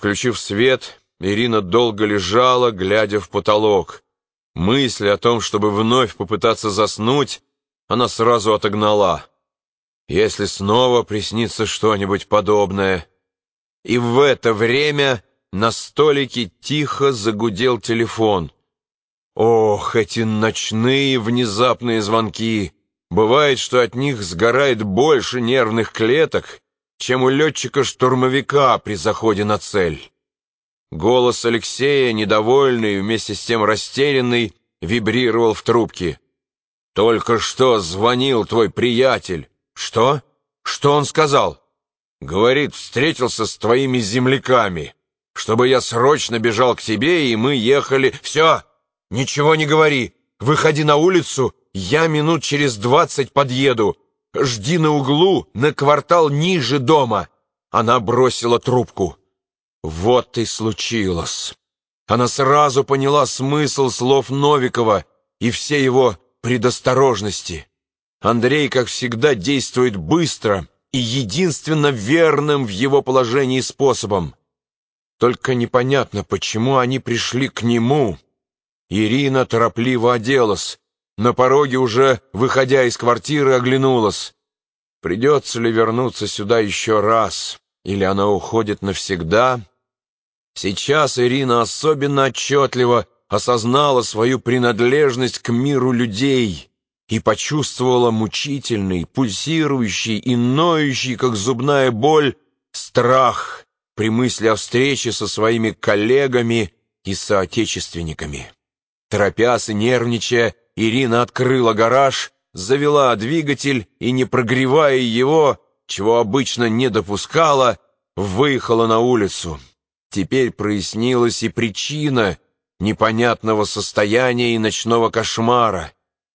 Включив свет, Ирина долго лежала, глядя в потолок. Мысль о том, чтобы вновь попытаться заснуть, она сразу отогнала. Если снова приснится что-нибудь подобное. И в это время на столике тихо загудел телефон. Ох, эти ночные внезапные звонки! Бывает, что от них сгорает больше нервных клеток, чем у летчика-штурмовика при заходе на цель. Голос Алексея, недовольный, вместе с тем растерянный, вибрировал в трубке. «Только что звонил твой приятель». «Что? Что он сказал?» «Говорит, встретился с твоими земляками, чтобы я срочно бежал к тебе, и мы ехали...» «Все, ничего не говори. Выходи на улицу, я минут через двадцать подъеду. Жди на углу, на квартал ниже дома». Она бросила трубку. Вот и случилось. Она сразу поняла смысл слов Новикова и все его предосторожности. Андрей, как всегда, действует быстро и единственно верным в его положении способом. Только непонятно, почему они пришли к нему. Ирина торопливо оделась. На пороге уже, выходя из квартиры, оглянулась. Придется ли вернуться сюда еще раз? Или она уходит навсегда? Сейчас Ирина особенно отчетливо осознала свою принадлежность к миру людей и почувствовала мучительный, пульсирующий и ноющий, как зубная боль, страх при мысли о встрече со своими коллегами и соотечественниками. Торопясь и нервничая, Ирина открыла гараж, завела двигатель и, не прогревая его, чего обычно не допускала, выехала на улицу. Теперь прояснилась и причина непонятного состояния и ночного кошмара.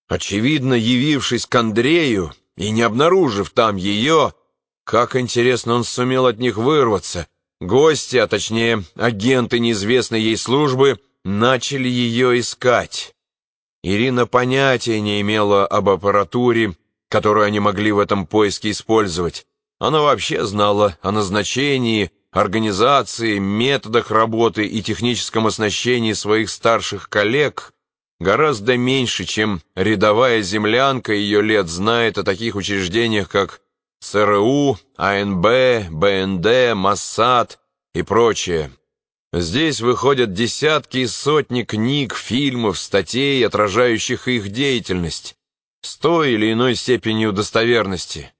Очевидно, явившись к Андрею и не обнаружив там ее, как интересно он сумел от них вырваться, гости, а точнее агенты неизвестной ей службы, начали ее искать. Ирина понятия не имела об аппаратуре, которую они могли в этом поиске использовать. Она вообще знала о назначении, организации, методах работы и техническом оснащении своих старших коллег гораздо меньше, чем рядовая землянка ее лет знает о таких учреждениях, как ЦРУ, АНБ, БНД, Моссад и прочее. Здесь выходят десятки и сотни книг, фильмов, статей, отражающих их деятельность, с той или иной степенью достоверности.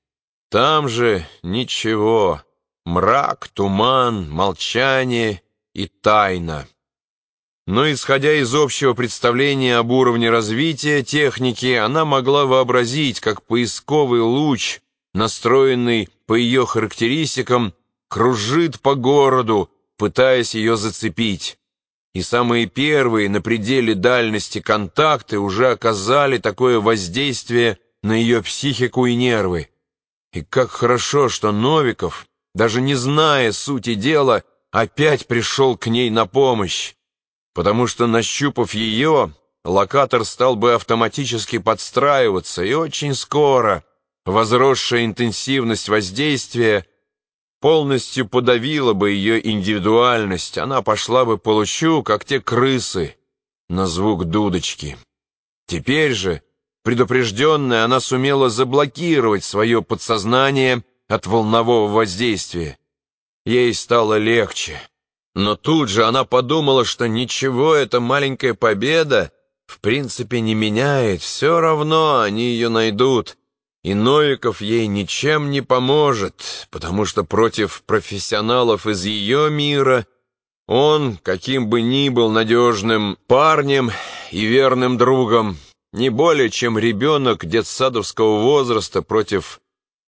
Там же ничего. Мрак, туман, молчание и тайна. Но исходя из общего представления об уровне развития техники, она могла вообразить, как поисковый луч, настроенный по ее характеристикам, кружит по городу, пытаясь ее зацепить. И самые первые на пределе дальности контакты уже оказали такое воздействие на ее психику и нервы. И как хорошо, что Новиков даже не зная сути дела, опять пришел к ней на помощь, потому что, нащупав ее, локатор стал бы автоматически подстраиваться, и очень скоро возросшая интенсивность воздействия полностью подавила бы ее индивидуальность, она пошла бы по лучу, как те крысы, на звук дудочки. Теперь же, предупрежденная, она сумела заблокировать свое подсознание от волнового воздействия. Ей стало легче. Но тут же она подумала, что ничего эта маленькая победа в принципе не меняет, все равно они ее найдут, и Новиков ей ничем не поможет, потому что против профессионалов из ее мира он, каким бы ни был надежным парнем и верным другом, не более чем ребенок детсадовского возраста против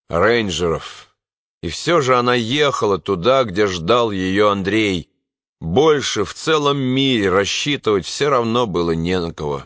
рейнджеров. И все же она ехала туда, где ждал ее Андрей. Больше в целом мире рассчитывать все равно было не на кого.